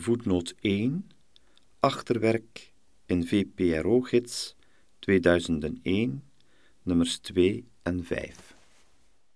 voetnoot 1, achterwerk in VPRO-gids 2001, nummers 2 en 5.